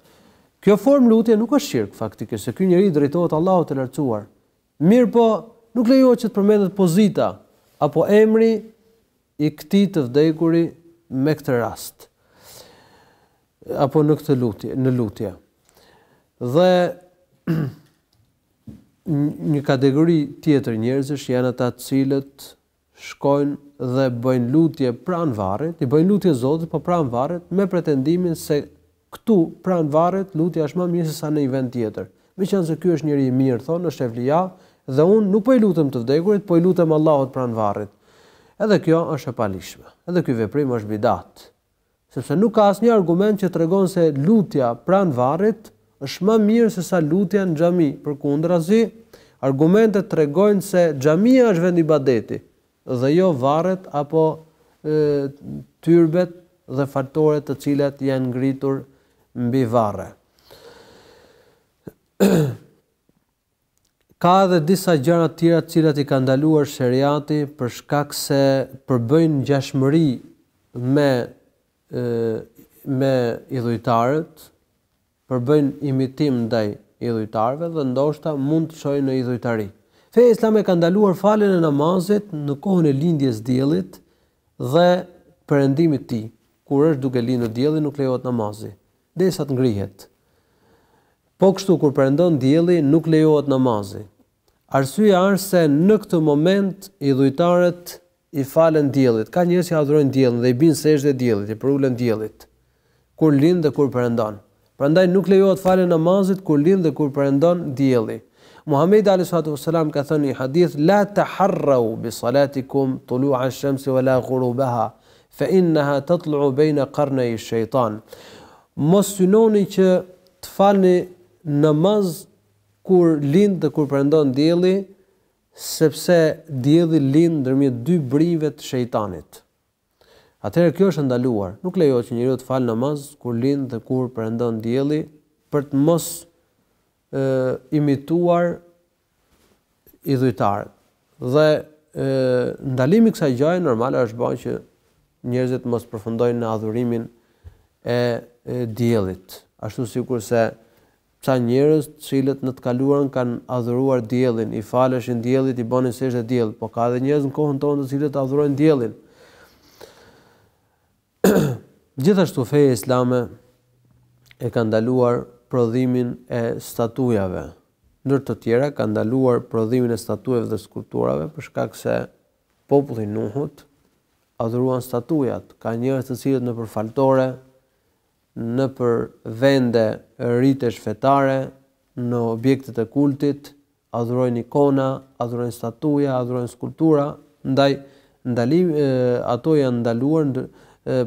Kjo formë lutje nuk është shirk faktikisht, se ky njeri i drejtohet Allahut të Lartësuar. Mirëpo, nuk lejohet që të përmendet pozita apo emri i këtij të vdekuri me këtë rast apo në këtë lutje, në lutje. Dhe Një kategori tjetër njerëzish janë ata të cilët shkojnë dhe bëjnë lutje pranë varrit, i bëjnë lutje Zotit, po pranë varrit me pretendimin se këtu pranë varrit lutja është më mirë se sa në një vend tjetër. Meqenëse ky është njeri i mirë, thonë, është evlija dhe unë nuk po i lutem të vdekurit, po i lutem Allahut pranë varrit. Edhe kjo është e paligjshme. Edhe ky veprim është bidat. sepse nuk ka asnjë argument që tregon se lutja pranë varrit është më mirë se sa lutja në xhami, përkundrazi, argumentet tregojnë se xhamia është vend ibadeti dhe jo varret apo tyrbet dhe faltoret të cilat janë ngritur mbi varre. Ka edhe disa gjëra të tjera të cilat i ka ndaluar sheriati për shkak se përbëjnë ngjashmëri me me idhujtarët, përbëjnë imitim ndaj idhujtarëve dhe ndoshta mund të çojnë në idhujtari. Feja islame ka ndaluar faljen e namazit në kohën e lindjes së diellit dhe perëndimit të tij. Kur është duke lindur dielli nuk lejohet namazi derisa të ngrihet. Po kështu kur perëndon dielli nuk lejohet namazi. Arsyeja është se në këtë moment idhujtarët i falen diellit. Ka njerëz që adhurojnë diellin dhe i bijnë sexhde diellit, i përulen diellit kur lind dhe kur perëndon. Prandaj nuk lejohet falja e namazit kur lind dhe kur perëndon dielli. Muhamedi alejhi salatu ue selam ka thënë në një hadith, La taharrau bi salatikum tulu'a ash-shamsi wa la ghurubaha, fa innaha tatlu'u bejne qarnay ash-shaytan. Mos synoni që Të falni namaz kur lind dhe kur perëndon dielli, sepse dielli lind ndërmjet dy brirëve të shejtanit. Atëherë kjo është e ndaluar. Nuk lejohet që njeriu të falë namaz kur lind dhe kur perëndon dielli, për të mos imituar idhujtarët. Dhe ndalimi i kësaj gjëje normal është bërë që njerëzit mos përfundojnë në adhurimin e diellit. Ashtu sikurse ca njerëz të cilët në të kaluarën kanë adhuruar diellin, i faleshin diellit, i bënin sexhde diellit, por ka edhe njerëz në kohën tonë të cilët adhurojnë diellin. Gjithashtu feja islame e ka ndaluar prodhimin e statujave. Ndër të tjera ka ndaluar prodhimin e statujave dhe skulpturave për shkak se populli i Nuhut adhuruan statujat. Ka njerëz të cilët nëpër faltore, nëpër vende ritesh fetare, në objektet e kultit, adhurojnë ikona, adhurojnë statuja, adhurojnë skulptura, ndaj ndalim ato janë ndaluar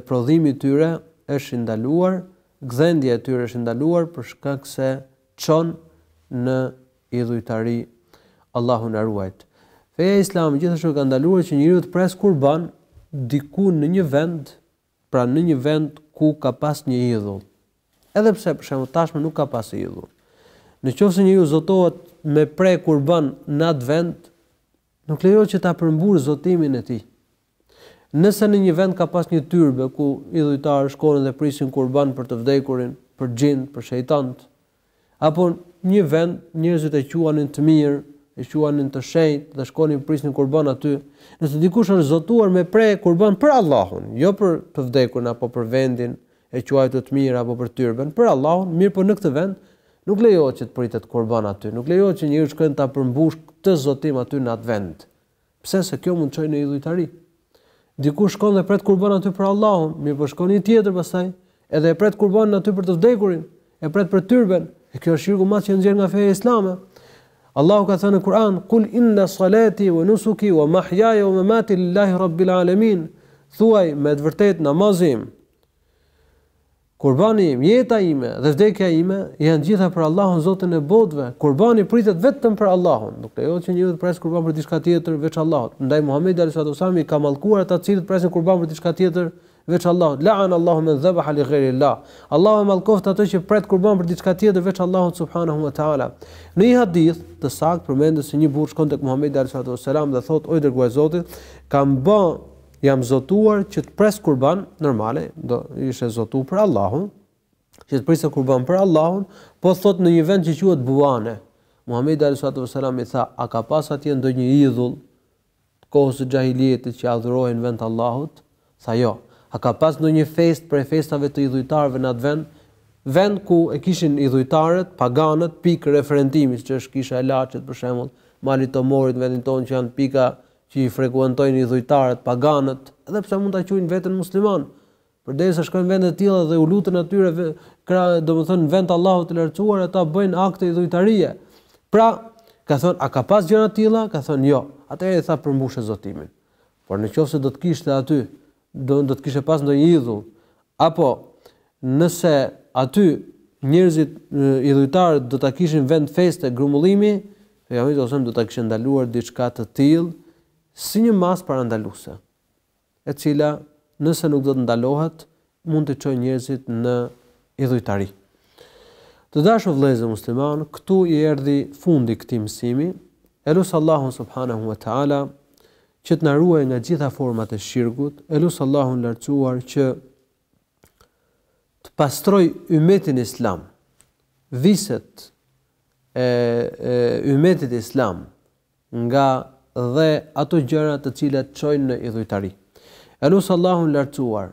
prodhimi i tyre është i ndaluar, gdhendja e tyre është i ndaluar për shkak se çon në idhujtari. Allahu na ruajt. Feja islame gjithashtu ka ndaluar që njeriu të pres kurban diku në një vend pra në një vend ku ka pas një idhull, edhe pse për shembull tashmë nuk ka pas idhull. Në qoftë se njeriu zotohet me pre kurban në atë vend, nuk lejohet që ta përmbush zotimin e tij. Nëse në një vend ka pas një tyrbe ku idhujtarë shkonin dhe prisnin kurban për të vdekurin, për xhinët, për shejtant, Apo një vend njerëzit e quanin të mirë, e quanin të shenjtë dhe shkonin prisnin kurban aty. Nëse dikush është zotuar me pre kurban për Allahun, jo për të vdekurin apo për vendin e quajtur të mirë apo për tyrben, për Allahun, mirëpo në këtë vend nuk lejohet që të pritet kurban aty, nuk lejohet që njeriu të shkojë ta përmbushë këtë zotim aty në atë vend. Sepse kjo mund të çojë në idhujtari. Dikush shkon dhe pret kurban aty për Allahun, mirëpo shkon një tjetër pastaj, edhe e pret kurbanin aty për të vdekurin, e pret për tyrben, e kjo është shirk i madh që nxjerr nga feja islame. Allahu ka thënë në Kur'an: "Kul inna salati wa nusuki wa mahyaya wa mamati lillahi rabbil alamin." Thuaj me të vërtetë namazi im. Kurbani im, jeta ime dhe vdekja ime janë gjitha për Allahun Zotin e botëve. Kurbani pritet vetëm për Allahun. Nuk lejohet që njeriu të presë kurban për diçka tjetër veç Allahut. Ndaj Muhamedi alayhi salatu wasallam i ka mallkuar ata të cilët presin kurban për diçka tjetër veç Allahut. La'an Allahu men dhabaha li ghayri Allah. Allahu e mallkoftë atë që pret kurban për diçka tjetër veç Allahut subhanahu wa ta'ala. Në një hadith të saktë përmendet se një burrë shkon tek Muhamedi alayhi salatu wasallam dhe thotë: "O i dërguar i Zotit, kam bë Jam zotuar që të pres kurban, normale, do ishe zotu për Allahun, që të presë kurban për Allahun, po thot në një vend që quhet Buane. Muhamedi alayhi salatu wasalam i tha, a ka pas atje ndonjë idhull të kohës së xhahilietit që adhurohej në vend të Allahut? Tha jo. A ka pas ndonjë festë prej festave të idhujtarëve në atë vend? Vend ku e kishin idhujtarët, paganët, pikë referimi, siç është kisha e Laçit për shembull, Mali i Tomorit në vendin tonë që janë pika që i frekuentojnë idhujtarët, paganët, edhe pse mund ta quajnë veten musliman, përderisa shkojnë në vende të tilla dhe u luten atyre, pra domethënë në vend të Allahut të lartësuar, ata bëjnë akte idhujtarie. Pra, ka thënë, a ka pas gjëra të tilla? Ka thënë, jo. Atëherë i tha përmbushe zotimin. Por në qoftë se do të kishte aty do do të kishe pas ndonjë idhull. Apo nëse aty njerëzit idhujtarë do ta kishin vend feste grumullimi, pejgamberi sallallahu alajhi do ta kishte ndaluar diçka të tillë si një masë parandaluese, e cila nëse nuk do të ndalohet, mund t'i çojë njerëzit në idhujtari. Të dashur vëllezër muslimanë, këtu i erdhi fundi këtij mësimi. E lus Allahun subhanahu wa taala që të na ruajë nga gjitha format e shirkut, e lus Allahun lartësuar që të pastrojë ymetin islam, viset e, e ymetit islam, nga dhe ato gjëra të cilat çojnë në idhujtari. E lus Allahun lartësuar